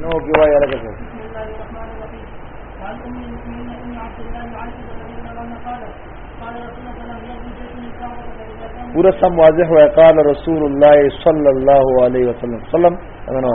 نو کې وایي لکه څه پورا سم واضح وای قال رسول الله صلی الله علیه وسلم سلام امنو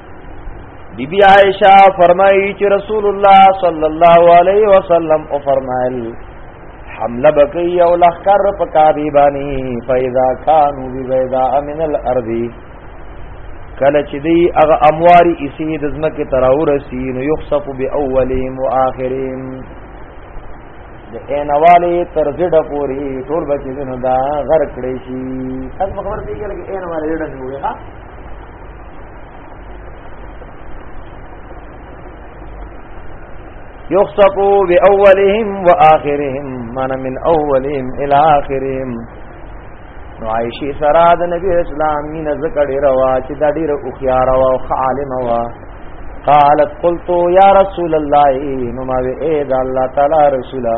بی بی عائشہ فرمایي چې رسول الله صلی الله علیه وسلم او فرمایل حمله بکی او لخر په کابی باندې فیدا کانو بی بیدا من الارض کله چې دی هغه امواری اسی د زمکه تراور سی نو یخصف باولهم واخرهم د اینواله تر زړه پوری ټول بچی نو دا غر کړی شي تاسو خبر دی کې اینواله ډډه نیوه یخصفو بی اولهم و آخرهم من من اولهم الى آخرهم نو عائشی سرا د نبی اسلام مین ذکر روا چې د ډیر او خيار او عالم وا قالت قلت یا رسول الله نو ما وی اے د الله تعالی رسولا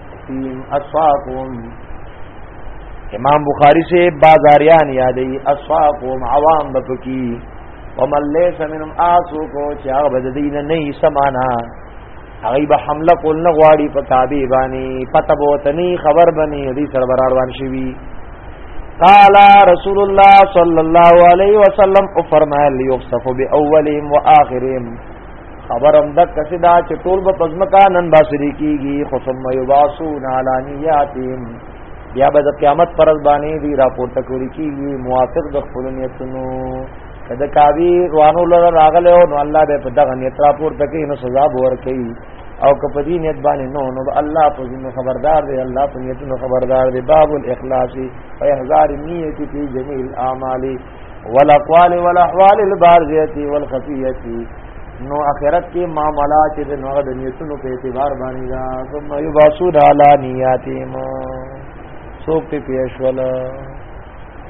اصحابهم امام بخاری سے بازاریان یادی اصحابهم عوام بپکی ومن ليس منهم آسو کو چا بددین نه سمانا هغه به حمله کول نه غواړي په کعبه باندې پته بوتنی خبر بني دې سره برابر شي قال رسول الله صلى الله عليه وسلم فرمائے ليوصف باولهم واخرهم خبر هم د کسې دا چې ټول به پزمکا نن باسری کیږي خو ثم یبعثون علی نیاتهم بیا به د قیامت پر باندې دی راپورته کوي کیږي موافق د خپل نیتونو کله کاوی روانو لره راغله او نو الله به په دغه نیت راپورته کوي نو سزا به ورکړي او کپدی نیت باندې نو نو الله په ذمہ خبردار دی الله په نیتونو خبردار دی باب الاخلاص او احذار نیت فی جميع الاعمال والاقوال والاحوال البارزیه والخفیه نو اخرت کې معاملہ چې د نوغه د نیتونو په اعتبار باندې دا ثم یباسو علی نیاتهم سو په پیش ولا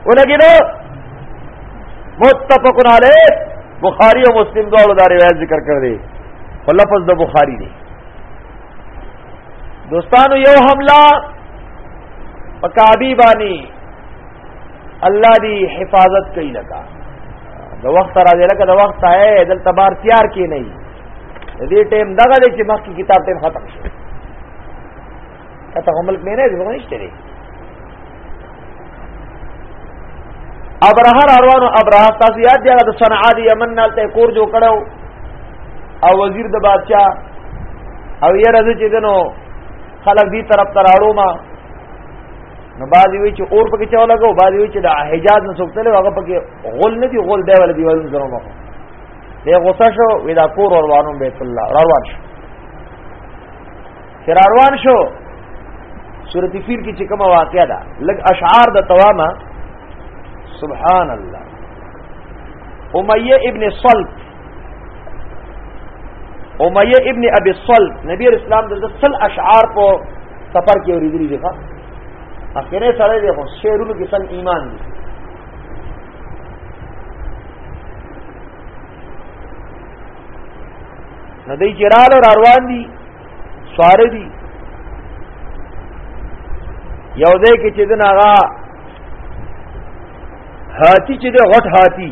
ولګی نو متفق علی بخاری او مسلم دواړو دا روایت ذکر کړ دي په لفظ د بخاری دی دوستانو یو حمله پکابی بانی الله دی حفاظت کوي لکه د وخت راځي لکه د وخت آئے دل تبار تیار کی نه دې ټیم دغه دې چې مخکې کتاب ټیم ختم شو کته ملک مې نه ځو نشته لري ابرهر اروانو ابراه تاسو یاد دی هغه د صنعا دی یمن نال ته کور جو کړو او وزیر د بادشاہ او یې راځي چې دنو خلک دې طرف تراړو ما نو باز وی چې اور پکې چا لګاو باز وی چې د حجاز نه څوک تل هغه پکې غول نه دی غول دی ول دی ول زرو مخ دی غوسه شو وی دا کور روانو بیت الله روان شو چې روان شو سورۃ فیل کې چې کومه واقعا ده لګ اشعار د توامه سبحان الله امیہ ابن صلب امیه ابن ابي الصلب نبی اسلام د سل اشعار په سفر کې اوریدلی دي ښا اخیره سره دی خو شعرونو کې سن ایمان دي نو دی جرال را روان دي سوار دي یو ځای کې چې دنا هغه هاتی چې د غټ هاتی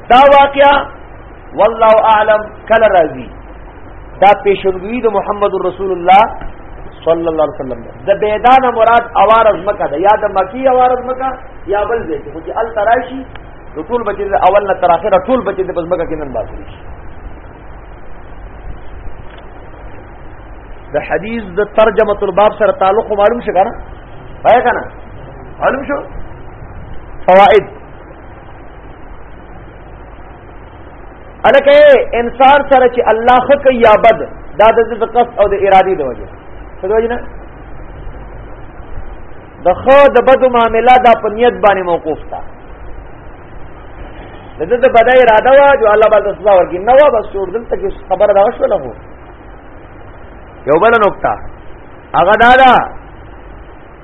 دا واقعا والله اعلم کله راځي دا پیشنګوی د محمد رسول الله صلی الله علیه وسلم د بیدانه مراد اوارز مکه ده یا د مکی اوارز مکه یا بل ځای خو چې ال تراشی نو ټول بچی د اول نه تر اخره ټول بچی د بزمکه کې نن باسي د حدیث د ترجمه الباب سره تعلق معلوم شګره پای کنه معلوم شو فوائد الکه انسان سره چې الله خک یا بد دا د قصد او د ارادي د وجه څه وجه نه د خو د بد معاملې دا په نیت باندې موقوف تا د دې د بدای اراده وا جو الله باندې سزا ورګي نو بس جوړ دل ته خبر دا شو له یو بل نقطه هغه دا ده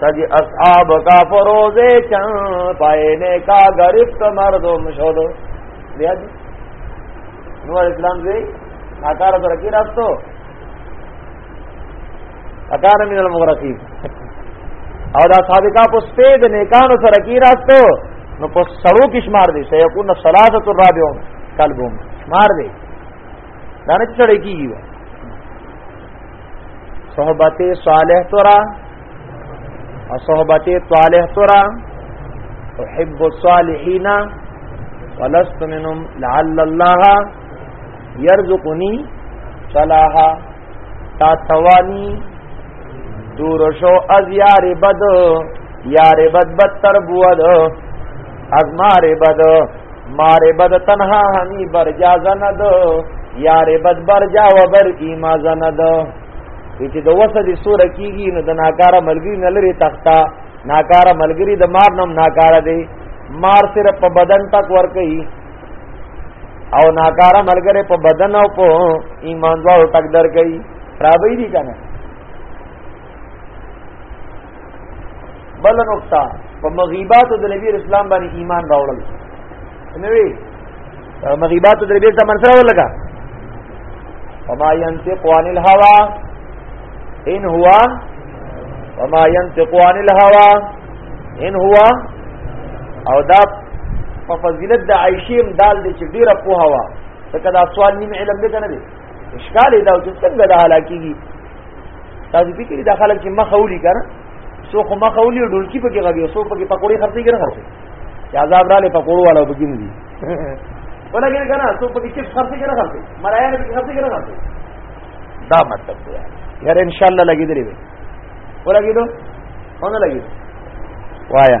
سج اصحاب کا فروز چن پائنے کا گرفت مردم شد بیا جی نور اسلام سے ناکار تو رکھی رات تو اکار من المغرقی او دا صادقا پس پید نیکانو سره کی راستو نو پس سړو کې شمار دي سې کو نو ثلاثه الرابع قلبهم شمار دي دا نه چړې کیږي صحبت صالح ترا صحبت طالح ترا احب الصالحین ولست منهم لعل الله يرزقني صلاحا تا توانی دور شو از یار بد یار بد بدتر بود از مار بد مار بد تنها همی برجا زند یار بد برجا و بر ایما زند چې د وسه دي سور کیږي نو د ناکاره ملګری نه لري تختا ناکاره ملګری د مار نم ناکاره دی مار سره په بدن تک ور کوي او ناکاره ملګری په بدن او په ایمان دوا تک در کوي خرابې دي کنه بل نقطه په مغیبات د نبی اسلام باندې ایمان راوړل نوې مغیبات د نبی ته منځ راوړل لگا وما ينطق عن الهوى ان هو وما ينطق عن الهوى ان هو او دا په فضیلت د عائشیم دال دي چې ډیره په هوا څنګه دا سوال نیم علم دی کنه دی اشکال دا چې څنګه دا حالا کیږي تاسو فکر دا خلک چې مخ اولي کړه سو خو مخ اولي ډولکی پکې غږي سو پکې پکوړې خرڅي کړه خرڅي یا عذاب را لې پکوړو والا پکې نه دي ولګین کنه سو پکې چپس خرڅي کړه خرڅي مرایا پکې خرڅي کړه خرڅي دا مطلب دی یار ان شاء الله لګې درې وي ولګې دو ونه لګې وایا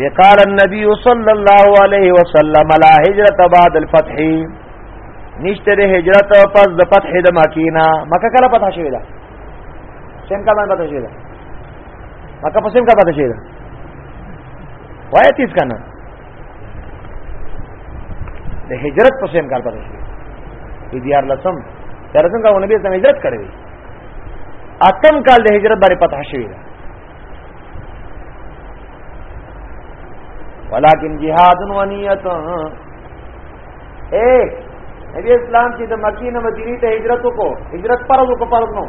وقال النبي صلى الله عليه وسلم لا هجرت بعد الفتح نشتر هجرت پس د فتح د مکینا مکه کله فتح شوی دا سم کا باندې فتح شوی دا مکه په سم کا فتح شوی دا وای تیز کنه د هجرت په سم کال فتح شوی دی دیار لسم ترڅنګه نبی اسلام هجرت کړی اتم کال د هجرت باندې فتح شوی دا ولكن جهاد ونیت اے نبی اسلام چې د مکی نه مدینه ته هجرت وکړو هجرت پر وکړو پر نو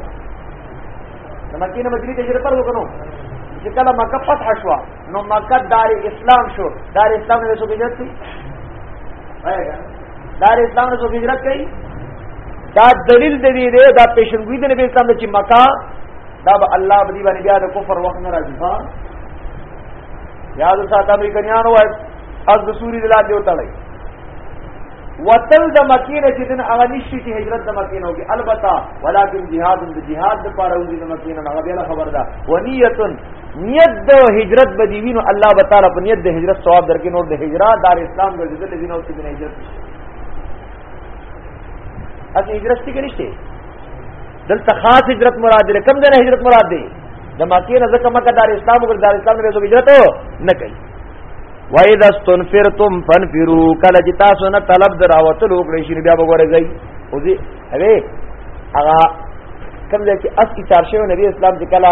د مکی نه مدینه ته هجرت پر وکړو چې کله مکه فتح شو نو مکه دار اسلام شو دار اسلام نه شو هجرت کی دار اسلام نه شو هجرت کړي دا دلیل دی دا پیشنګوی د نبی اسلام چې مکه دا به الله بدی باندې بیا د کفر وخت نه راځي ها یاد ساته امریکایانو وای از د سوري دلا دی وتړی وتل د مکینه چې دن هغه نشي چې هجرت د مکینه وکي البته ولکن جهاد د جهاد د پاره وځي د مکینه هغه بیا خبر ده ونیت نیت د هجرت به دی وینو الله تعالی په نیت د هجرت ثواب درکې نور د هجرت دار اسلام د ذل دین او د هجرت اته هجرت څه کې نشته دلته خاص هجرت مراد دی کوم ځای هجرت مراد دی د مکه نه ځکه مکه دار اسلام او دار اسلام نه هجرت نه کوي وَإِذَا اسْتُنْفِرْتُمْ فَانْفِرُوا کله چې تاسو نه طلب دراوتل وکړئ شي بیا وګورئ او دې هغه کوم ځای چې اس کی چارشه نبی اسلام چې کله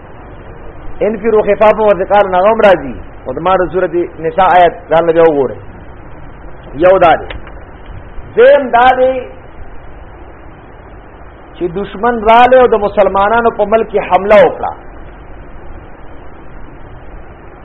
ان فی روح خفاف و ذکر نغم راضی او دما د سورۃ نساء آیت ځان له وګوره یو دا دی زم دا دی چې دشمن رااله او د مسلمانانو په ملک حمله وکړه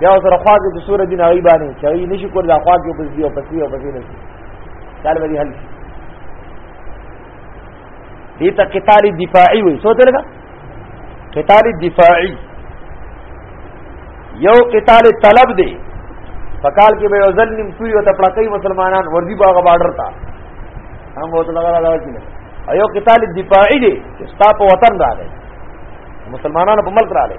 بیا سره خوا کې د سور دین هغه باندې چې هغه نشي کول دا خوا کې پس دی او پس دی او پس دی نشي قال به حل دي ته قتال دفاعي وي سوچ لګا قتال دفاعي یو قتال طلب دی فقال کې به ځل نیم کوي او ته پړکې مسلمانان وردی باغ بارډر تا هم وته لګا لګا کینه ایو قتال دفاعي دی چې ستا په وطن راغی مسلمانانو په ملک راغی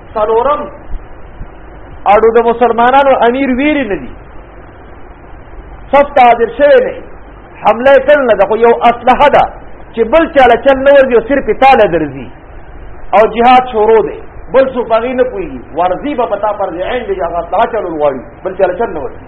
څلورم اړو د مسلمانانو امیر ویری نه دي صف حاضر شوی نه حمله کړ نه ده خو یو اسلحه ده چې بل چاله چل نه ورځي او صرف تاله درځي او جهاد شروع دی بل څو پغی نه پوي ورځي به پتا پر عین دی هغه تاچل وړي بل چاله چل نه ورځي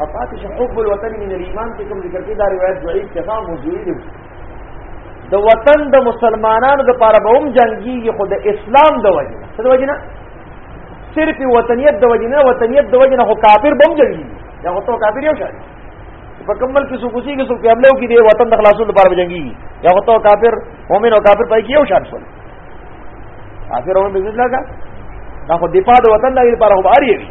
او پاتې شو حب الوطن من الايمان چې کوم ذکر کې دا روایت ضعیف ته هم موجود دی د وطن د مسلمانانو لپاره به هم جنگي خو د اسلام د وجه نه څه د وجه نه صرف وطنیت د وجه نه وطنیت د وجه نه خو کافر به هم جنگي یا خو ته کافر یو شای په کمل کې سوکوسی کې سو په عملو کې دی وطن د خلاصولو لپاره به جنگي یا خو ته کافر مؤمن او کافر پای کې یو شان شول کافر هم به ځل لگا دا خو دفاع د وطن لپاره خو باري وي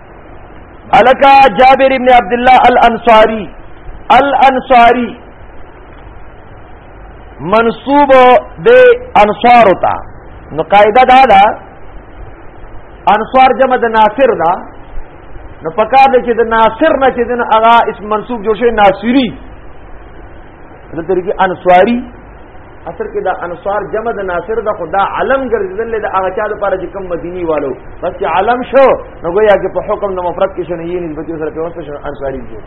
الکا جابر ابن عبد الله الانصاری الانصاری منصوب د انصار ہوتا نو قاعده دا ده انصار جمع د ناصر ده نو پکار دی چې د ناصر نه چې دنه هغه اسم منصوب جوړ شي ناصری دلته کې انصاری اصل کې دا انصار جمع د ناصر د خدا علم ګرځیدل د هغه چا لپاره چې کوم مدینی والو بس چې علم شو نو ګویا کې په حکم د مفرد کې شنه یې نسبت سره په واسطه شنه انصاری دي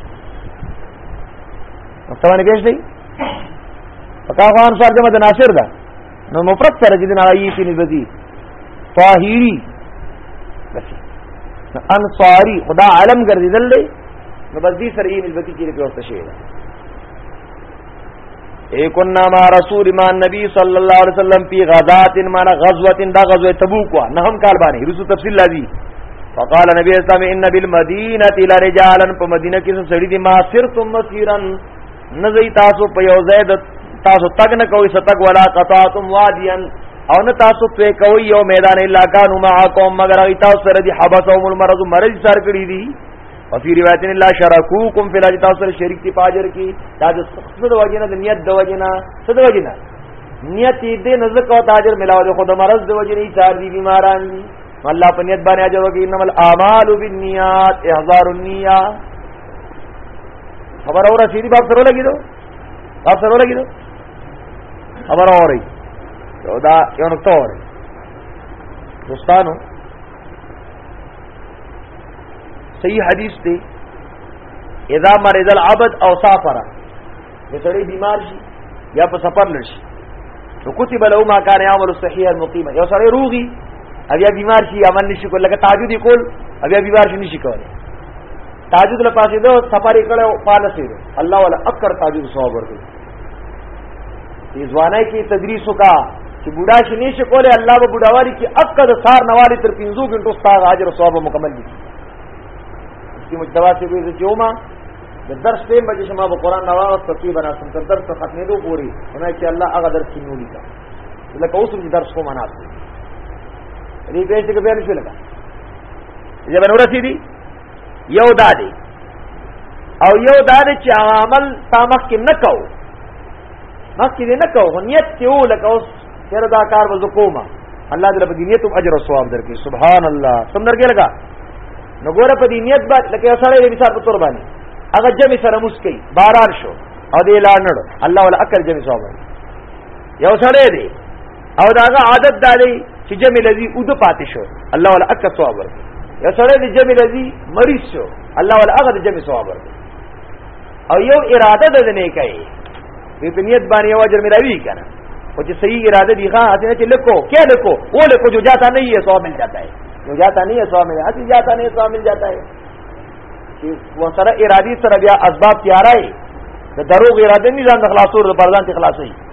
مستوان کې شي پکا خو انصار جمع د ناصر ده نو مفرد سره چې د نړۍ په نسبت دي طاهری بس انصاری خدا علم ګرځیدل دی نو بس دې سره یې نسبت کې په واسطه شي اے کنا ما رسول ما نبی صلی الله علیه وسلم پی غزات ما غزوه دا غزوه تبوک وا نه هم کال باندې رسو تفصیل لازم فقال نبی اسلام ان بالمدینه الى رجالا په مدینه کې سړی دي ما سر تم مسیرا نزی تاسو په یو زید تاسو تګ نه کوي ستګ ولا قطعتم وادیا او نه تاسو په کوي یو میدان الا کانوا معکم مگر تاسو سره دي حبسهم المرض مرض سر کړی دي وفي روایت لا شرکوکم فی الاجر تاسو سره شریک دی پاجر کی دا د صد وجنه د نیت د وجنه صد وجنه نیت دې نه زکو تاجر ملاو د خود مرز د وجنه چار دی بیماران دي الله په نیت باندې اجر وکي انما الاعمال بالنیات احضار النیه خبر اور سیدی باب سره لګی دو باب سره لګی دو خبر اوري دا یو نقطه اوري دوستانو صحیح حدیث دی اذا مرض العبد او سافر د سړی بیمار شي یا په سفر لړ شي نو کتب له ما کان یعمل صحیح المقیم یو سړی روغي بیا بیمار شي عمل نشي کول لکه تهجد کول بیا بیمار شي نشي کول تهجد لپاره دو سفر کړو پالسه الله ولا اکثر تهجد ثواب ورکړي دې ځوانای کې تدریس وکا چې بوډا شي نشي کولای الله به بوډاوالي کې اکه د سار نوالي تر 15 غنټو ستاره اجر او ثواب مکمل دي چې مجتبا چې به جوما د درس په بجې شما به قران دا واغ تفصیل بنا سم تر درس ختمې دوه پوری نه چې الله هغه درس کې نولي کا لکه اوس چې درس کو معنا دي ری به چې به نشي لگا جب نور سي دي یو دا دی او یو دا دی چې عمل تا مخ کې نه کو مخ کې نه کو نیت کې و لکه اوس چیرې دا کار وځو کومه الله دې په نیت او اجر او ثواب درکې سبحان الله سم درکې لگا نو ګوره په دې نیت باندې لکه یو سړی دې مثال په تور باندې هغه جمع سره مسکی باران شو او دې لاړ الله ولا اکل جمع ثواب یو سړی دی او داغه عادت دا دی چې جمع لذي او د پاتې شو الله ولا اک ثواب ورکړي یو سره د جمع لذي مریض شو الله ولا هغه د جمع ثواب ورکړي او یو اراده د نه کوي په نیت باندې یو اجر ملاوي کنه او چې صحیح اراده دی ښه هڅه چې لکو کیا لکو وہ لکو جو جاتا نہیں ہے ثواب مل جاتا ہے جو جاتا نہیں ہے ثواب مل جاتا ہے جاتا نہیں ثواب مل جاتا ہے چې وسره ارادي سره بیا اسباب تیارای د دروغ اراده نه ځان خلاصور د بردان ته خلاصي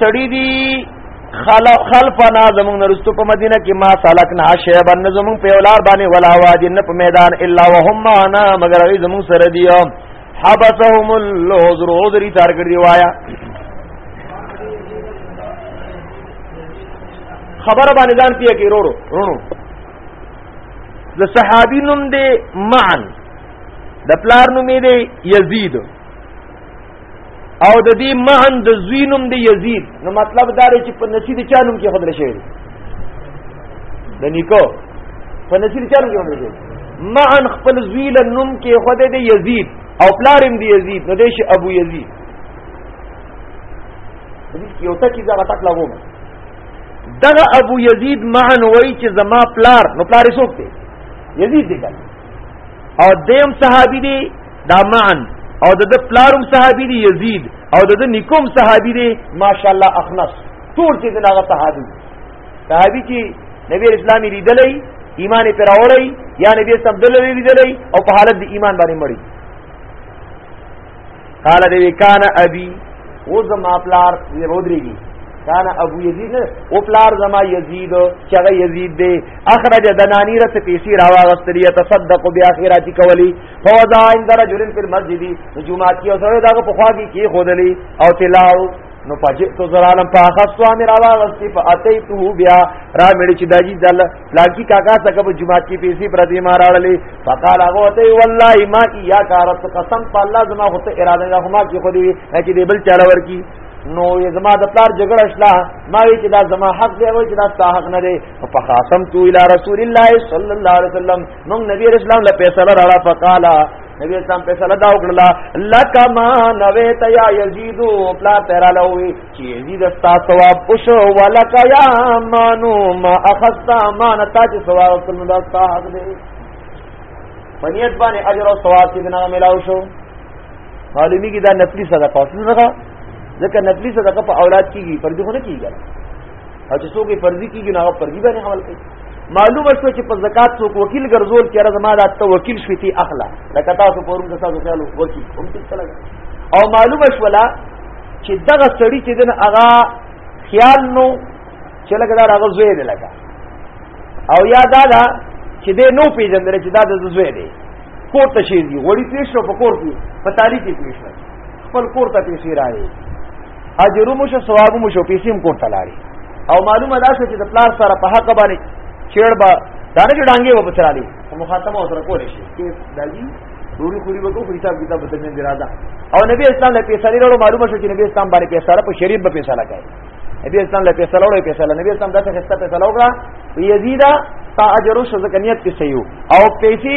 سړی دی خلفنا زمون نرستو په مدینه کې ما سالکنا شیبا زمون په اولار باندې ولا وادي نه په میدان الا وهم معنا مگر ای زمون سره دی حبسهم العذر عذری تار کړی وایا خبر باندې ځان پیه کې رورو رونو د صحابي نوم دی معن د پلار نوم دی یزید او د دې معن د زوی نوم دی یزید نو مطلب دا دی چې په نصیب چا نوم کې خدای شوی د نیکو په نصیب چا نوم کې خدای شوی معن خپل زوی له نوم کې خدای دی یزید او پلار هم دی یزید نو دیش ابو یزید دې یو ټکی زغه تک لغوم دغه ابو یزید معن وای چې زما پلار نو پلار څوک دی یزید دی او دیم صحابي دی دا معن او د پلارم صحابي دی یزید او د نیکوم صحابي دی ماشاءالله اخنس ټول چې دغه صحابي صحابي چې نبی اسلامي لیدلې ایمان پر اوري یا نبی سم دلې لیدلې او په حالت د ایمان باندې مړی قال دی کان ابي و زما پلار رودريږي کان ابو یزید او پلار زما یزید چغه یزید دی اخرج دنانی رس پیسی راواغستری تصدق باخراتی کولی فوضا عند رجل فی المسجد جمعه کی او سره داغه پخوا کی کی خودلی او تلاو نو پجئت زرالم فاخذت امر واغستی فاتیته بیا را مړي چې داجی دل پلانکی کاکا څنګه په جمعات کې پیسې پر دې ما راړلې فقال هغه ته والله ما یا کارت قسم په الله زما خو ته اراده نه هما کې خو دې چې دې بل چاله ورکی نو زما د پلار جګړه شلا ما وی چې دا زما حق دی وی چې دا ستا حق نه دی په خاصم تو الی رسول الله صلی الله علیه وسلم نو نبی رسول الله له پیسې راړه فقال نبی اسلام فیصله دا وکړه لکما نویت یا یزیدو پلا تیرا لوی چې یزید ستا ثواب وشو ولک یا مانو ما اخذت امانه تا چې ثواب وکړ نو دا ستا حق دی پنیت باندې اجر او ثواب چې نه ملاو شو معلومی کی دا نفلی صدقه اوس نه ځکه نفلی صدقه په اولاد کیږي پر دې خو نه کیږي او چې څوک فرضي کیږي نه فرضي باندې عمل کوي معلومه شو چې په زکات څوک وکیل ګرځول کړه زما دا ته وکیل شوتی اخلا لکه تاسو پورم د تاسو خیالو وکیل هم څه لګ او معلومه شو لا چې دغه سړی چې دن هغه خیال نو چې لکه دا هغه زوی دی لکه او یا دا دا چې دې نو پیژندل چې دا د زوی دی کور ته شي دی وړي پیښو په کور کې په تاریخ کې پیښو خپل کور ته پیښې راځي اجر مو شو ثواب مو شو پیسې هم کوټه لاري او معلومه ده چې د پلار سره په حق باندې چیړ با دا نه ډانګي و بچرالي مخاطبه سره کول شي کې دالي ډوري خوري وکړو خو حساب کتاب بدل نه درادا او نبی اسلام له پیسې لرلو معلومه شو چې نبی اسلام باندې پیسې سره په شریعت به پیسې لګای نبی اسلام له پیسې لرلو پیسې لرلو نبی اسلام داسې خسته پیسې لوګا یزیدا تا اجر شو ځکه نیت کې صحیح او پیسې